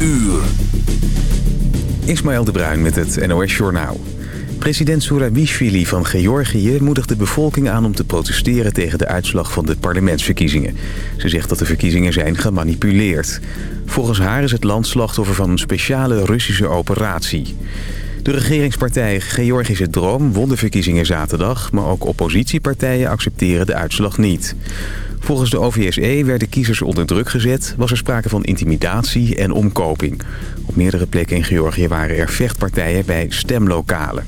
uur. Ismaël de Bruin met het NOS Journaal. President Surabishvili van Georgië moedigt de bevolking aan om te protesteren tegen de uitslag van de parlementsverkiezingen. Ze zegt dat de verkiezingen zijn gemanipuleerd. Volgens haar is het land slachtoffer van een speciale Russische operatie. De regeringspartij Georgische Droom won de verkiezingen zaterdag... maar ook oppositiepartijen accepteren de uitslag niet. Volgens de OVSE werden kiezers onder druk gezet... was er sprake van intimidatie en omkoping. Op meerdere plekken in Georgië waren er vechtpartijen bij stemlokalen.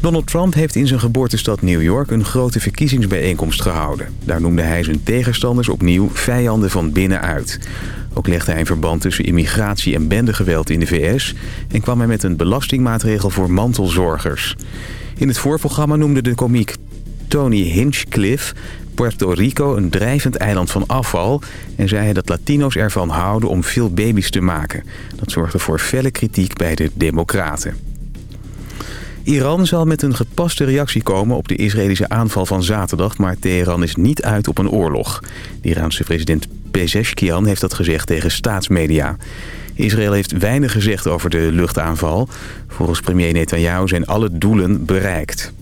Donald Trump heeft in zijn geboortestad New York een grote verkiezingsbijeenkomst gehouden. Daar noemde hij zijn tegenstanders opnieuw vijanden van binnenuit. Ook legde hij een verband tussen immigratie en bendegeweld in de VS... en kwam hij met een belastingmaatregel voor mantelzorgers. In het voorprogramma noemde de komiek Tony Hinchcliffe Puerto Rico een drijvend eiland van afval... en zei hij dat Latino's ervan houden om veel baby's te maken. Dat zorgde voor felle kritiek bij de democraten. Iran zal met een gepaste reactie komen op de Israëlische aanval van zaterdag... maar Teheran is niet uit op een oorlog. De Iraanse president Pezeshkian heeft dat gezegd tegen staatsmedia. Israël heeft weinig gezegd over de luchtaanval. Volgens premier Netanyahu zijn alle doelen bereikt.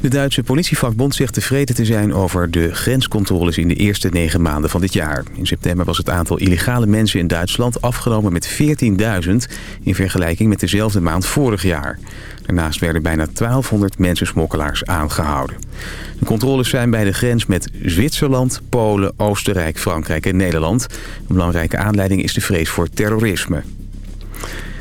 De Duitse politievakbond zegt tevreden te zijn over de grenscontroles in de eerste negen maanden van dit jaar. In september was het aantal illegale mensen in Duitsland afgenomen met 14.000 in vergelijking met dezelfde maand vorig jaar. Daarnaast werden bijna 1200 mensensmokkelaars aangehouden. De controles zijn bij de grens met Zwitserland, Polen, Oostenrijk, Frankrijk en Nederland. Een belangrijke aanleiding is de vrees voor terrorisme.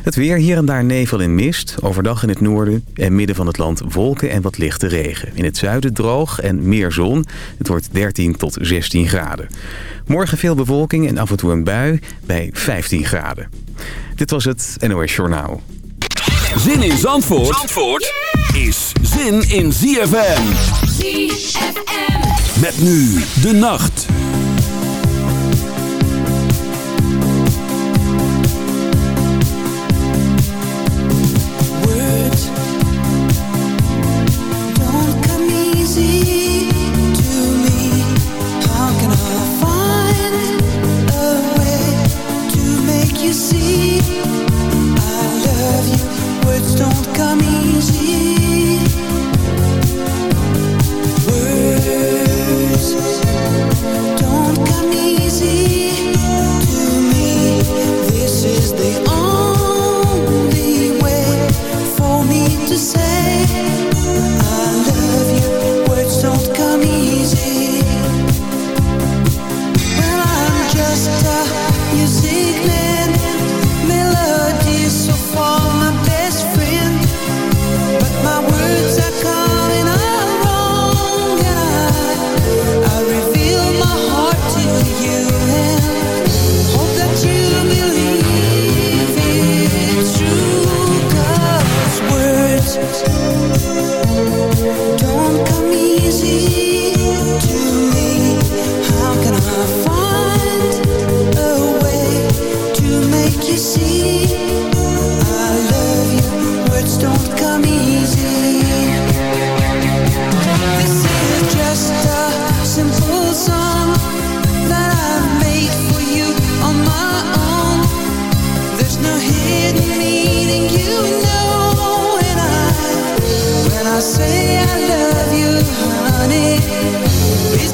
Het weer, hier en daar nevel en mist. Overdag in het noorden en midden van het land wolken en wat lichte regen. In het zuiden droog en meer zon. Het wordt 13 tot 16 graden. Morgen veel bewolking en af en toe een bui bij 15 graden. Dit was het NOS Journaal. Zin in Zandvoort, Zandvoort is zin in ZFM. ZFM. Met nu de nacht.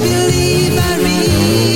Believe I really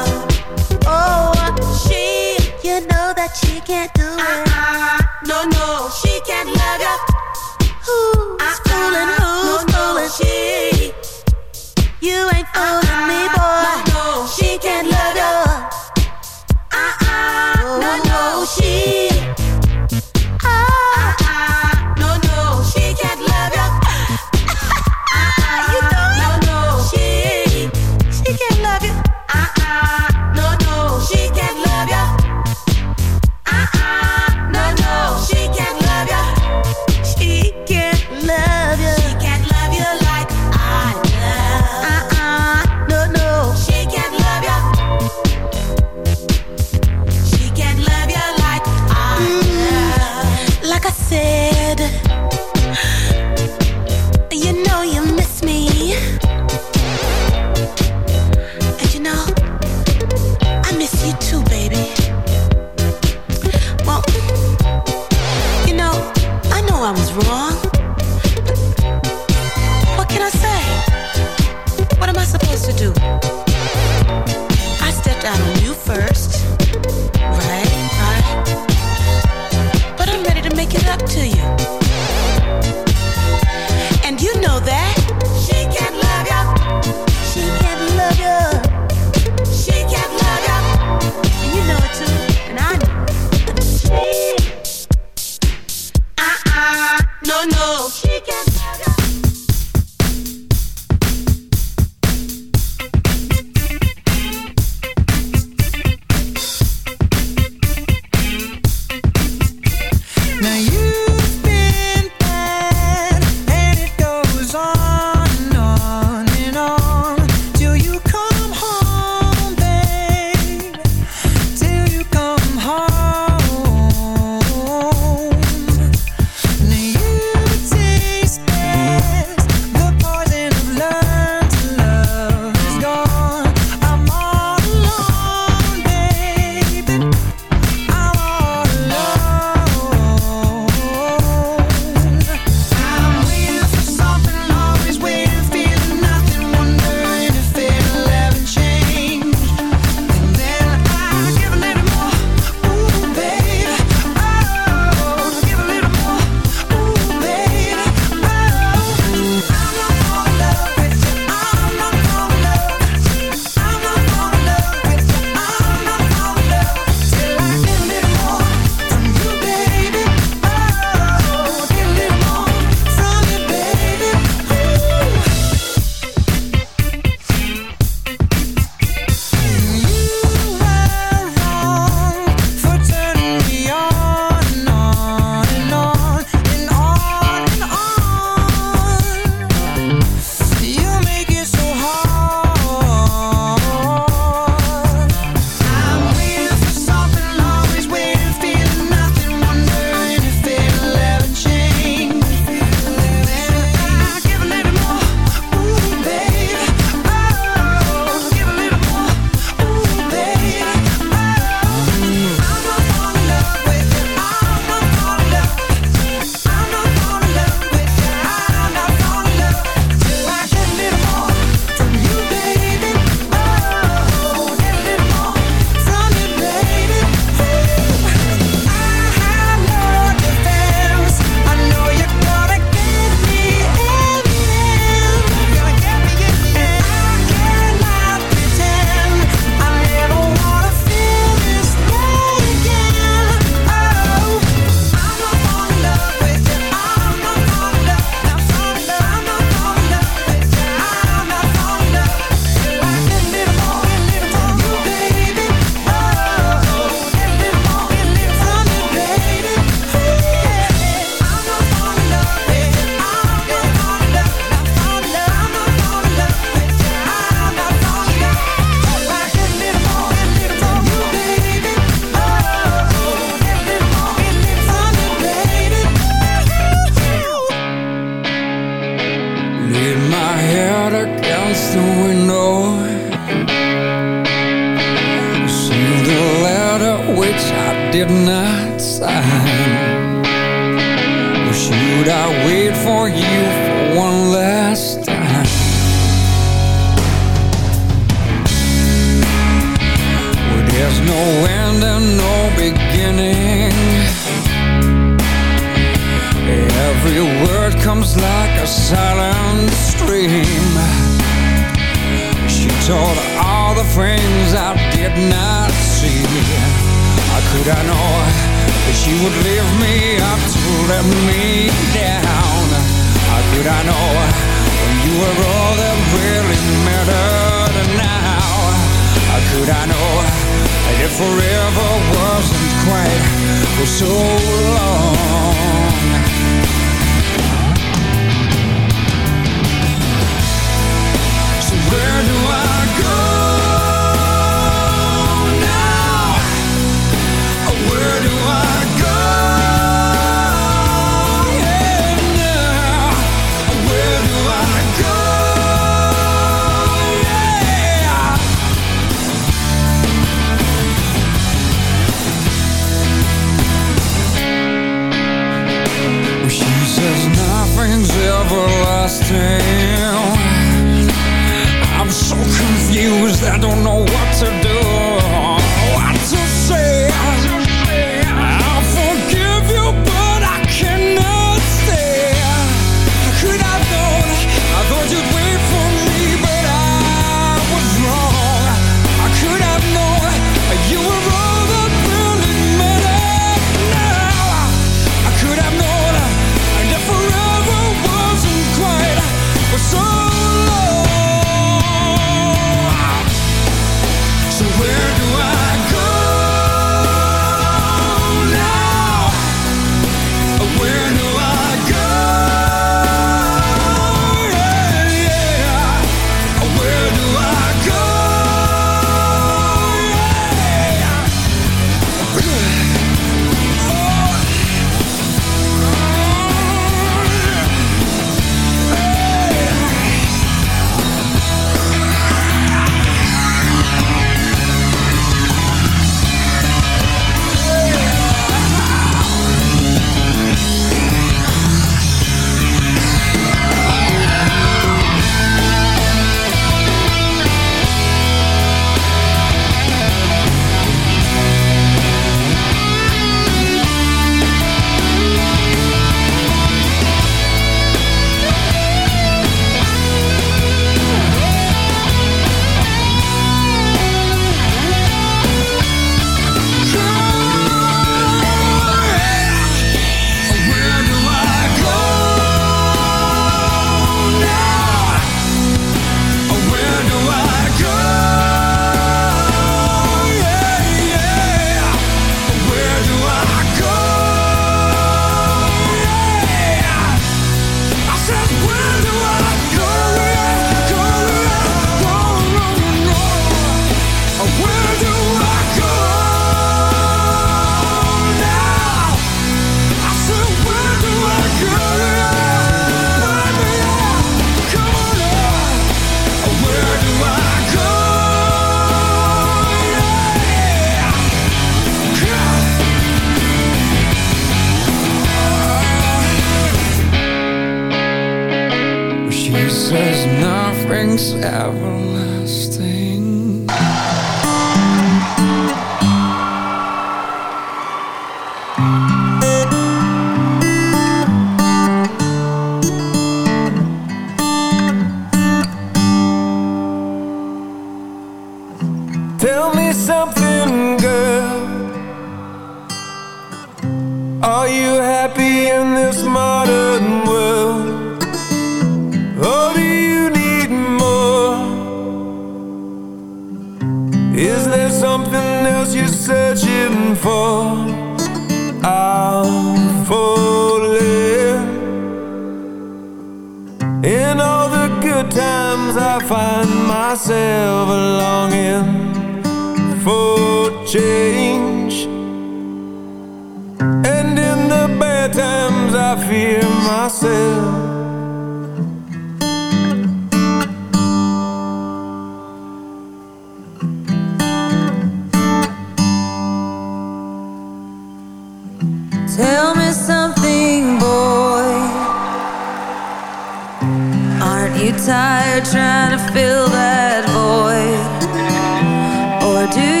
do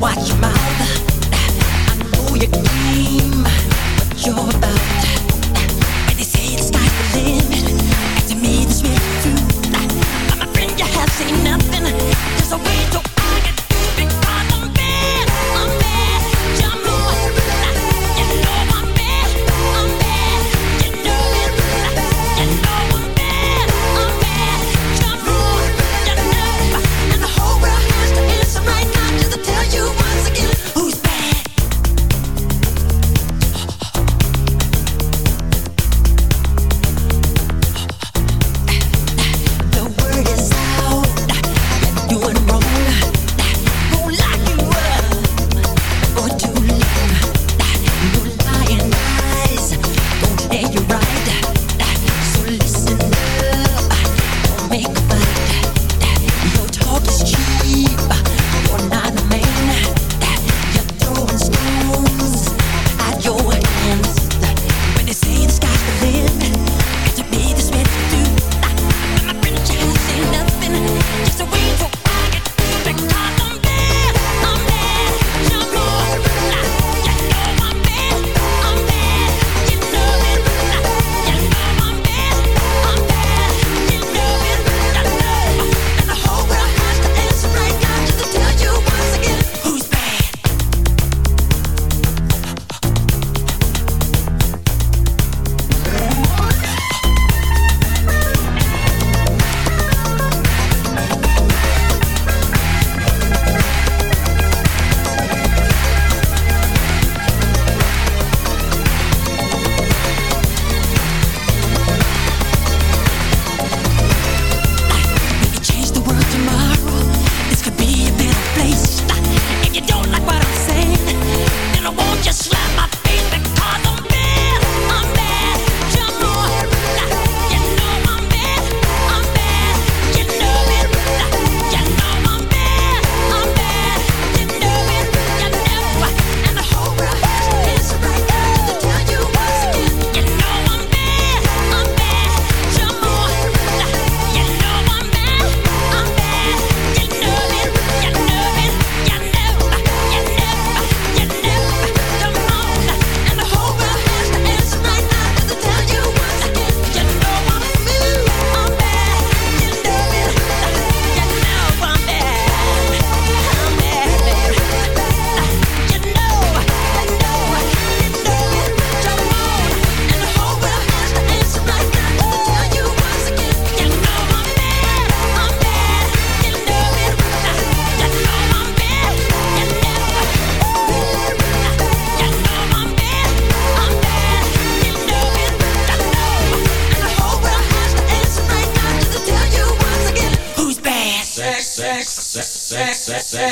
watch your mouth. I know you came, but you're about. And they say it's sky's the limit, and to me through. I'm a friend, you have seen nothing. There's a way to